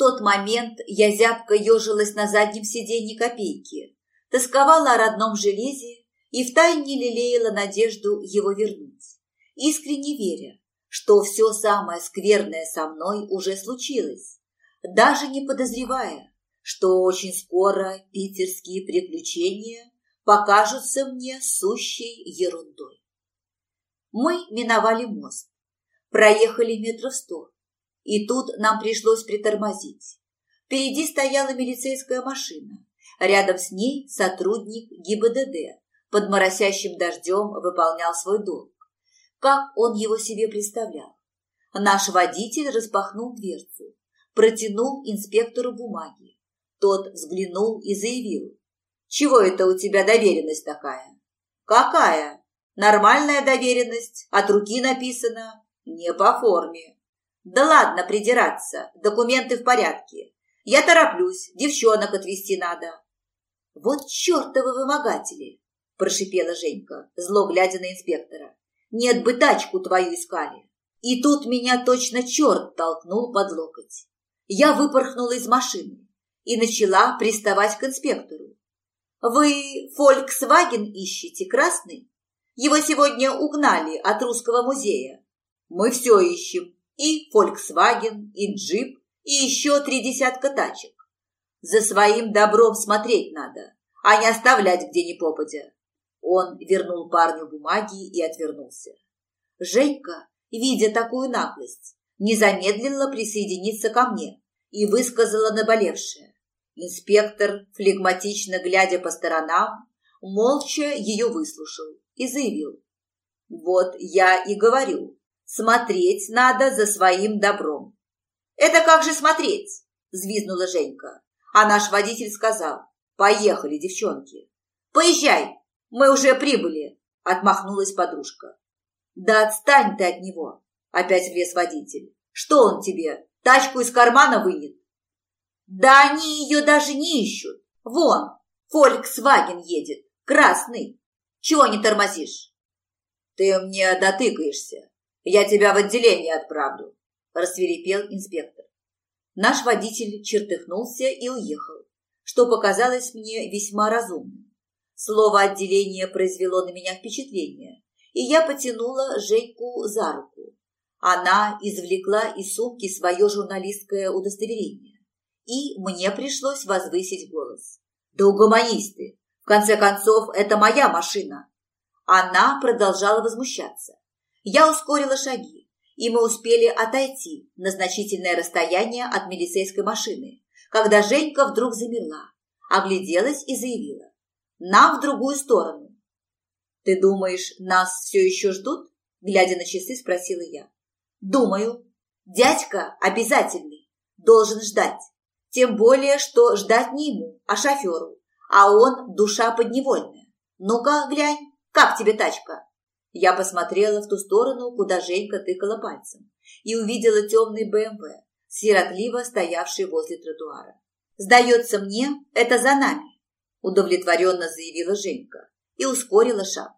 тот момент я зябко ежилась на заднем сиденье копейки, тосковала о родном железе и втайне лелеяла надежду его вернуть, искренне веря, что все самое скверное со мной уже случилось, даже не подозревая, что очень скоро питерские приключения покажутся мне сущей ерундой. Мы миновали мост, проехали метров сто, и тут нам пришлось притормозить. Впереди стояла милицейская машина, рядом с ней сотрудник ГИБДД под моросящим дождем выполнял свой долг. Как он его себе представлял? Наш водитель распахнул дверцу, протянул инспектору бумаги. Тот взглянул и заявил. «Чего это у тебя доверенность такая?» «Какая? Нормальная доверенность, от руки написано, не по форме». «Да ладно придираться, документы в порядке. Я тороплюсь, девчонок отвезти надо». «Вот чертовы вымогатели!» – прошипела Женька, зло глядя на инспектора. «Нет бы тачку твою искали». И тут меня точно черт толкнул под локоть. Я выпорхнула из машины и начала приставать к инспектору. «Вы Volkswagen ищете, красный? Его сегодня угнали от русского музея. Мы все ищем. И Volkswagen, и джип, и еще три десятка тачек. За своим добром смотреть надо, а не оставлять где ни попадя». Он вернул парню бумаги и отвернулся. Женька, видя такую наглость, не замедлила присоединиться ко мне и высказала наболевшее. Инспектор, флегматично глядя по сторонам, молча ее выслушал и заявил. «Вот я и говорю, смотреть надо за своим добром». «Это как же смотреть?» – взвизнула Женька. А наш водитель сказал, «Поехали, девчонки». «Поезжай, мы уже прибыли», – отмахнулась подружка. «Да отстань ты от него!» – опять влез водитель. «Что он тебе, тачку из кармана вынет?» «Да они ее даже не ищут! Вон, Volkswagen едет, красный! Чего не тормозишь?» «Ты мне дотыкаешься, я тебя в отделение отправлю», – рассверепел инспектор. Наш водитель чертыхнулся и уехал, что показалось мне весьма разумным. Слово «отделение» произвело на меня впечатление, и я потянула Женьку за руку. Она извлекла из сумки свое журналистское удостоверение, и мне пришлось возвысить голос. «Да! В конце концов, это моя машина!» Она продолжала возмущаться. Я ускорила шаги, и мы успели отойти на значительное расстояние от милицейской машины, когда Женька вдруг замерла, огляделась и заявила. «Нам в другую сторону!» «Ты думаешь, нас все еще ждут?» Глядя на часы, спросила я. «Думаю. Дядька обязательный. Должен ждать. Тем более, что ждать не ему, а шоферу. А он душа подневольная. Ну-ка, глянь, как тебе тачка?» Я посмотрела в ту сторону, куда Женька тыкала пальцем, и увидела темный БМВ, сиротливо стоявший возле тротуара. «Сдается мне, это за нами», – удовлетворенно заявила Женька и ускорила шаг.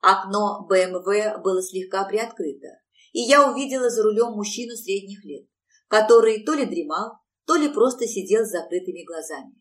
Окно БМВ было слегка приоткрыто, и я увидела за рулем мужчину средних лет, который то ли дремал, то ли просто сидел с закрытыми глазами.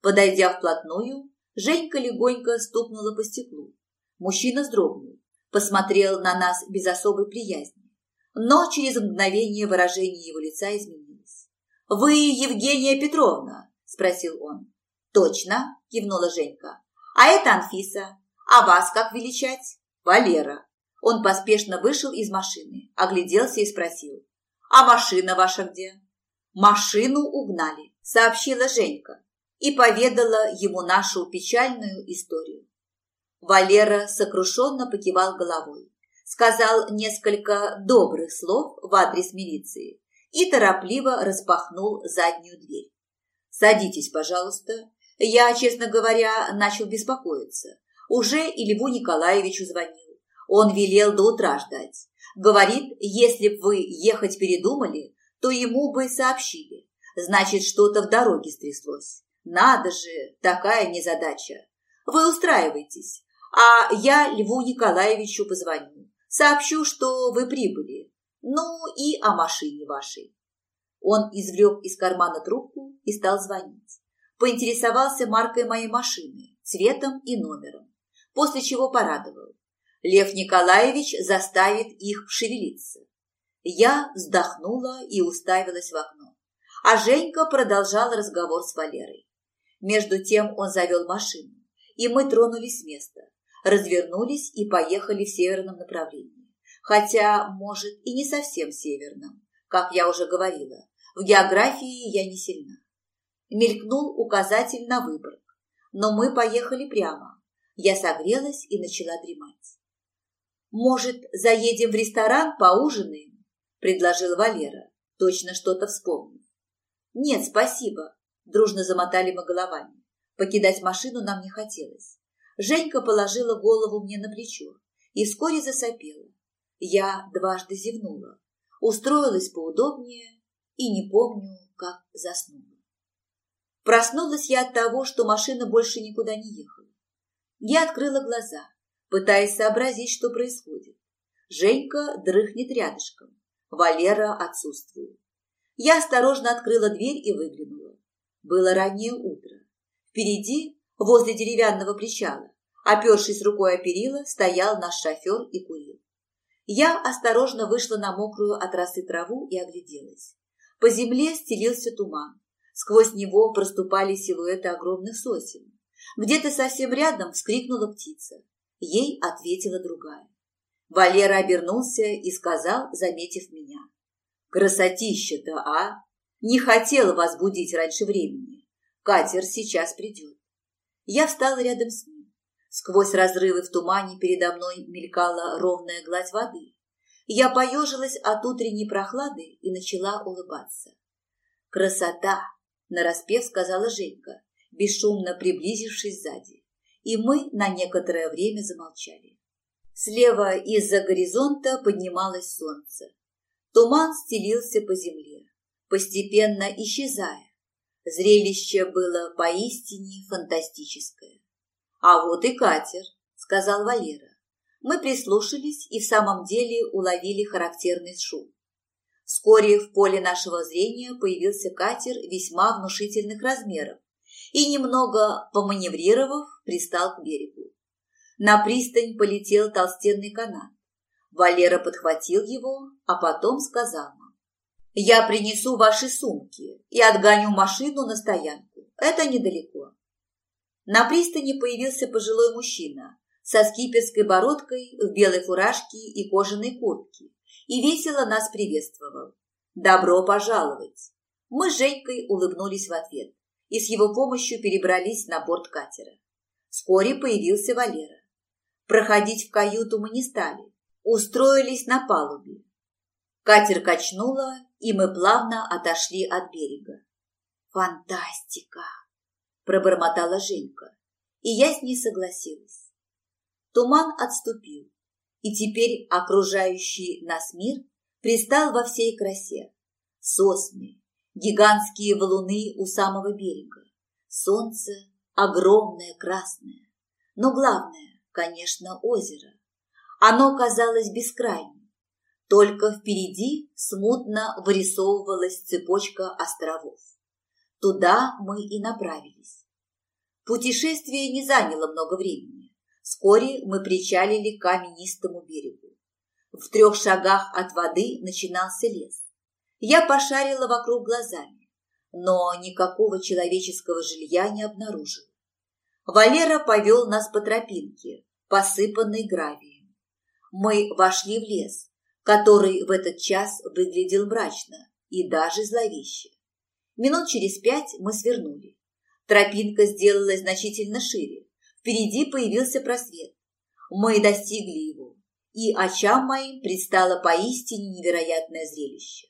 Подойдя вплотную, Женька легонько стукнула по стеклу. Мужчина вздрогнул, посмотрел на нас без особой приязни, но через мгновение выражение его лица изменилось. «Вы Евгения Петровна?» – спросил он. «Точно», – кивнула Женька. «А это Анфиса. А вас как величать? Валера. Он поспешно вышел из машины, огляделся и спросил. А машина ваша где? Машину угнали, сообщила Женька и поведала ему нашу печальную историю. Валера сокрушенно покивал головой, сказал несколько добрых слов в адрес милиции и торопливо распахнул заднюю дверь. «Садитесь, пожалуйста. Я, честно говоря, начал беспокоиться. Уже и Льву Николаевичу звонил. Он велел до утра ждать. Говорит, если б вы ехать передумали, то ему бы сообщили. Значит, что-то в дороге стряслось. Надо же, такая незадача. Вы устраивайтесь, а я Льву Николаевичу позвоню. Сообщу, что вы прибыли. Ну и о машине вашей. Он извлек из кармана трубку и стал звонить. Поинтересовался маркой моей машины, цветом и номером, после чего порадовал. Лев Николаевич заставит их шевелиться. Я вздохнула и уставилась в окно. А Женька продолжал разговор с Валерой. Между тем он завел машину, и мы тронулись с места, развернулись и поехали в северном направлении. Хотя, может, и не совсем северном, как я уже говорила. В географии я не сильна. Мелькнул указатель на Выборг, но мы поехали прямо. Я согрелась и начала дремать. «Может, заедем в ресторан, поужинаем?» – предложил Валера, точно что-то вспомнив. «Нет, спасибо», – дружно замотали мы головами. Покидать машину нам не хотелось. Женька положила голову мне на плечо и вскоре засопела. Я дважды зевнула, устроилась поудобнее и не помню, как заснула. Проснулась я от того, что машина больше никуда не ехала. Я открыла глаза, пытаясь сообразить, что происходит. Женька дрыхнет рядышком, Валера отсутствует. Я осторожно открыла дверь и выглянула. Было раннее утро. Впереди, возле деревянного причала, опершись рукой о перила, стоял наш шофер и курил. Я осторожно вышла на мокрую от росы траву и огляделась. По земле стелился туман. Сквозь него проступали силуэты огромных сосен. Где-то совсем рядом вскрикнула птица. Ей ответила другая. Валера обернулся и сказал, заметив меня. «Красотища-то, а! Не хотела вас будить раньше времени. Катер сейчас придет. Я встала рядом с ним. Сквозь разрывы в тумане передо мной мелькала ровная гладь воды. Я поежилась от утренней прохлады и начала улыбаться. «Красота!» – нараспев сказала Женька, бесшумно приблизившись сзади. И мы на некоторое время замолчали. Слева из-за горизонта поднималось солнце. Туман стелился по земле, постепенно исчезая, Зрелище было поистине фантастическое. «А вот и катер», — сказал Валера. Мы прислушались и в самом деле уловили характерный шум. Вскоре в поле нашего зрения появился катер весьма внушительных размеров и, немного поманеврировав, пристал к берегу. На пристань полетел толстенный канат. Валера подхватил его, а потом сказал. Я принесу ваши сумки и отгоню машину на стоянку. Это недалеко. На пристани появился пожилой мужчина со скиперской бородкой в белой фуражке и кожаной куртке и весело нас приветствовал. «Добро пожаловать!» Мы с Женькой улыбнулись в ответ и с его помощью перебрались на борт катера. Вскоре появился Валера. Проходить в каюту мы не стали, устроились на палубе. Катер качнуло, и мы плавно отошли от берега. «Фантастика!» – пробормотала Женька, и я с ней согласилась. Туман отступил, и теперь окружающий нас мир пристал во всей красе. Сосны, гигантские валуны у самого берега, солнце огромное красное, но главное, конечно, озеро. Оно казалось бескрайним только впереди смутно вырисовывалась цепочка островов. Туда мы и направились. Путешествие не заняло много времени. Вскоре мы причалили к каменистому берегу. В трех шагах от воды начинался лес. Я пошарила вокруг глазами, но никакого человеческого жилья не обнаружила. Валера повел нас по тропинке, посыпанной гравием. Мы вошли в лес, который в этот час выглядел мрачно и даже зловеще. Минут через пять мы свернули. Тропинка сделалась значительно шире. Впереди появился просвет. Мы достигли его, и очам моим предстало поистине невероятное зрелище.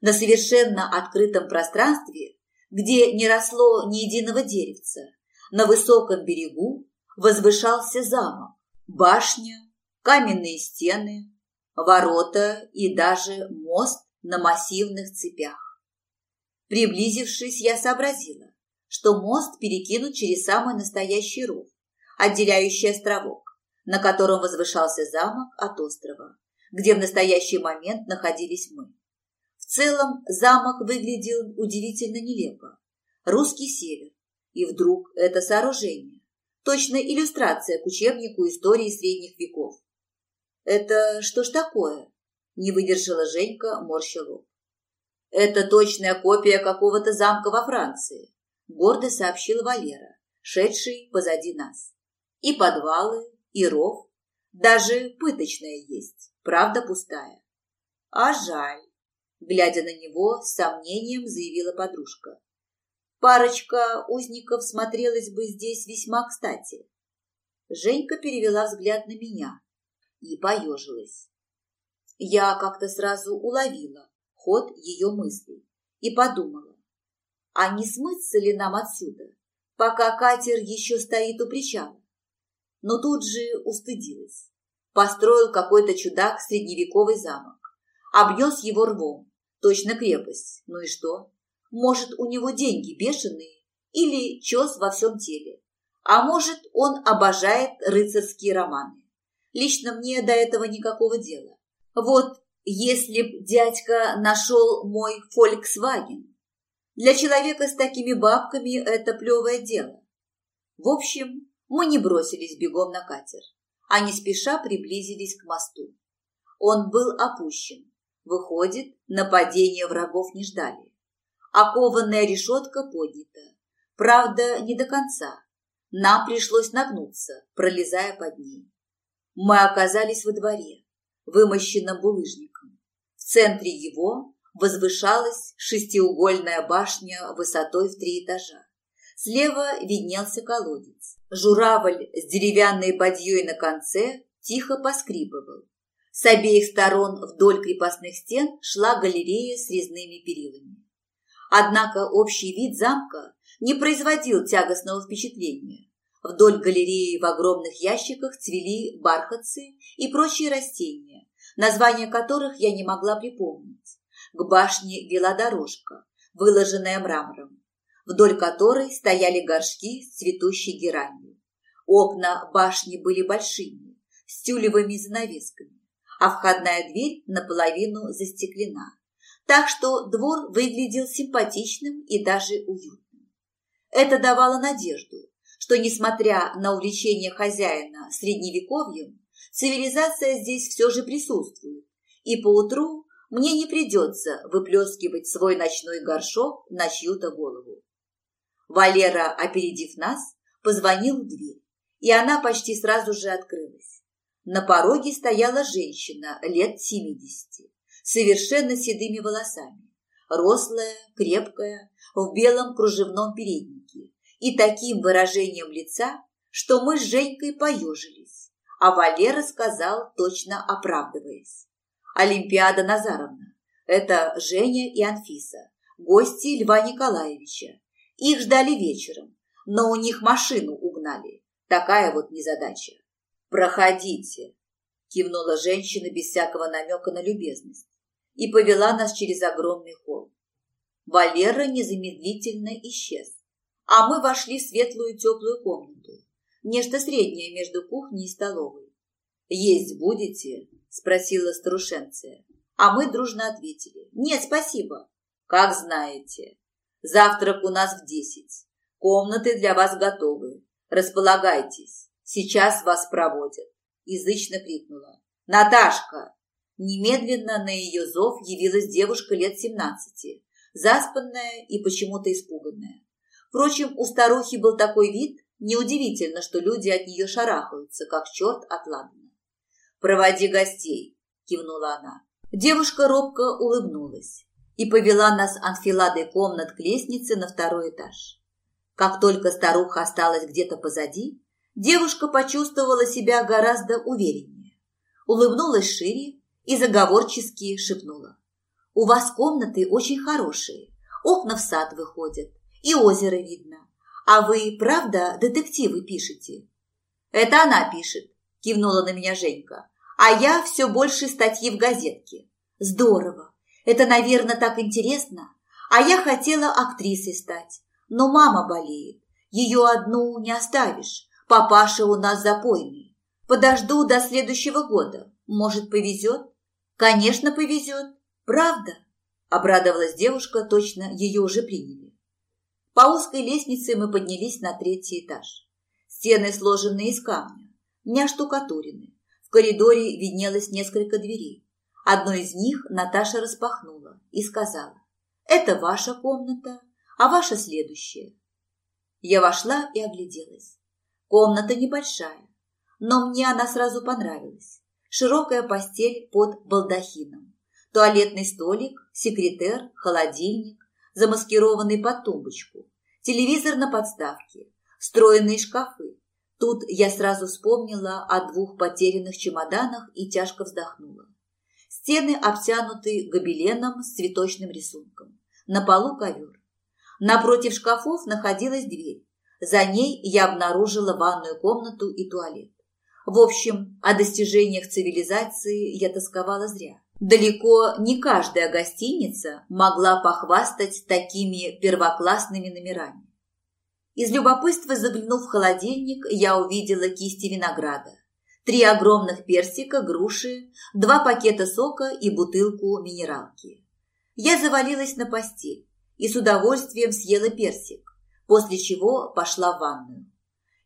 На совершенно открытом пространстве, где не росло ни единого деревца, на высоком берегу возвышался замок, башня, каменные стены, ворота и даже мост на массивных цепях. Приблизившись, я сообразила, что мост перекинут через самый настоящий ров, отделяющий островок, на котором возвышался замок от острова, где в настоящий момент находились мы. В целом замок выглядел удивительно нелепо. Русский север. И вдруг это сооружение. Точно иллюстрация к учебнику истории средних веков. «Это что ж такое?» – не выдержала Женька, морща лоб. «Это точная копия какого-то замка во Франции», – гордо сообщил Валера, шедший позади нас. «И подвалы, и ров, даже пыточная есть, правда пустая». «А жаль», – глядя на него, с сомнением заявила подружка. Парочка узников смотрелась бы здесь весьма кстати. Женька перевела взгляд на меня и поежилась. Я как-то сразу уловила ход ее мыслей и подумала, а не смыться ли нам отсюда, пока катер еще стоит у причала? Но тут же устыдилась. Построил какой-то чудак средневековый замок, обнес его рвом, точно крепость, ну и что? Может, у него деньги бешеные или чес во всем теле. А может, он обожает рыцарские романы. Лично мне до этого никакого дела. Вот если б дядька нашел мой Volkswagen. Для человека с такими бабками это плевое дело. В общем, мы не бросились бегом на катер, а не спеша приблизились к мосту. Он был опущен. Выходит, нападения врагов не ждали. Окованная решетка поднята. Правда, не до конца. Нам пришлось нагнуться, пролезая под ней. Мы оказались во дворе, вымощенном булыжником. В центре его возвышалась шестиугольная башня высотой в три этажа. Слева виднелся колодец. Журавль с деревянной бадьей на конце тихо поскрипывал. С обеих сторон вдоль крепостных стен шла галерея с резными перилами. Однако общий вид замка не производил тягостного впечатления. Вдоль галереи в огромных ящиках цвели бархатцы и прочие растения, названия которых я не могла припомнить. К башне вела дорожка, выложенная мрамором, вдоль которой стояли горшки с цветущей геранью. Окна башни были большими, с тюлевыми занавесками, а входная дверь наполовину застеклена так что двор выглядел симпатичным и даже уютным. Это давало надежду, что, несмотря на увлечение хозяина средневековьем, цивилизация здесь все же присутствует, и поутру мне не придется выплескивать свой ночной горшок на чью-то голову. Валера, опередив нас, позвонил в дверь, и она почти сразу же открылась. На пороге стояла женщина лет семидесяти совершенно седыми волосами, рослая, крепкая, в белом кружевном переднике и таким выражением лица, что мы с Женькой поежились, а Валера сказал, точно оправдываясь. «Олимпиада Назаровна, это Женя и Анфиса, гости Льва Николаевича. Их ждали вечером, но у них машину угнали. Такая вот незадача. Проходите, кивнула женщина без всякого намека на любезность и повела нас через огромный холл. Валера незамедлительно исчез, а мы вошли в светлую теплую комнату, нечто среднее между кухней и столовой. «Есть будете?» – спросила старушенция, а мы дружно ответили. «Нет, спасибо». «Как знаете. Завтрак у нас в десять. Комнаты для вас готовы. Располагайтесь. Сейчас вас проводят», – язычно крикнула. «Наташка, Немедленно на ее зов явилась девушка лет семнадцати, заспанная и почему-то испуганная. Впрочем, у старухи был такой вид, неудивительно, что люди от нее шарахаются, как черт от ладана. «Проводи гостей», – кивнула она. Девушка робко улыбнулась и повела нас анфиладой комнат к лестнице на второй этаж. Как только старуха осталась где-то позади, девушка почувствовала себя гораздо увереннее. Улыбнулась шире и заговорчески шепнула. «У вас комнаты очень хорошие, окна в сад выходят, и озеро видно. А вы, правда, детективы пишете?» «Это она пишет», – кивнула на меня Женька. «А я все больше статьи в газетке». «Здорово! Это, наверное, так интересно. А я хотела актрисой стать, но мама болеет. Ее одну не оставишь. Папаша у нас запойный. Подожду до следующего года. Может, повезет?» Конечно, повезет. Правда? Обрадовалась девушка, точно ее уже приняли. По узкой лестнице мы поднялись на третий этаж. Стены сложены из камня, не оштукатурены. В коридоре виднелось несколько дверей. Одну из них Наташа распахнула и сказала, «Это ваша комната, а ваша следующая». Я вошла и огляделась. Комната небольшая, но мне она сразу понравилась. Широкая постель под балдахином, туалетный столик, секретер, холодильник, замаскированный под тумбочку, телевизор на подставке, встроенные шкафы. Тут я сразу вспомнила о двух потерянных чемоданах и тяжко вздохнула. Стены обтянуты гобеленом с цветочным рисунком. На полу ковер. Напротив шкафов находилась дверь. За ней я обнаружила ванную комнату и туалет. В общем, о достижениях цивилизации я тосковала зря. Далеко не каждая гостиница могла похвастать такими первоклассными номерами. Из любопытства заглянув в холодильник, я увидела кисти винограда, три огромных персика, груши, два пакета сока и бутылку минералки. Я завалилась на постель и с удовольствием съела персик, после чего пошла в ванную.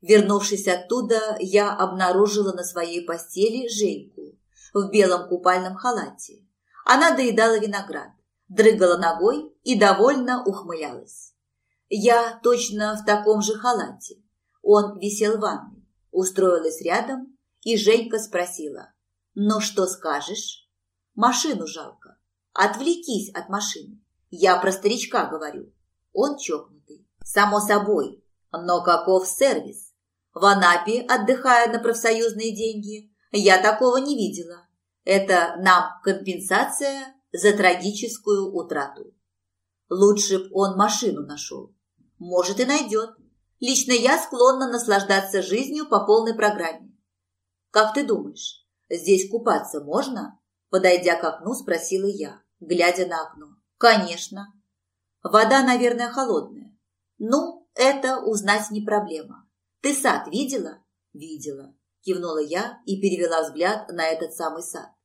Вернувшись оттуда, я обнаружила на своей постели Женьку в белом купальном халате. Она доедала виноград, дрыгала ногой и довольно ухмылялась. Я точно в таком же халате. Он висел в ванной, устроилась рядом, и Женька спросила. «Ну что скажешь?» «Машину жалко. Отвлекись от машины. Я про старичка говорю. Он чокнутый. Само собой. Но каков сервис? В Анапе, отдыхая на профсоюзные деньги, я такого не видела. Это нам компенсация за трагическую утрату. Лучше б он машину нашел. Может и найдет. Лично я склонна наслаждаться жизнью по полной программе. Как ты думаешь, здесь купаться можно? Подойдя к окну, спросила я, глядя на окно. Конечно. Вода, наверное, холодная. Ну, это узнать не проблема. Ты сад видела? Видела. Кивнула я и перевела взгляд на этот самый сад.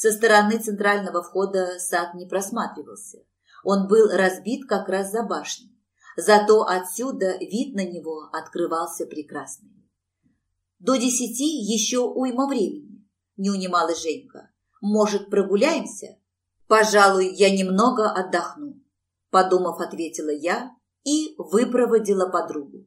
Со стороны центрального входа сад не просматривался. Он был разбит как раз за башней. Зато отсюда вид на него открывался прекрасный. До десяти еще уйма времени, не унималась Женька. Может, прогуляемся? Пожалуй, я немного отдохну, подумав, ответила я и выпроводила подругу.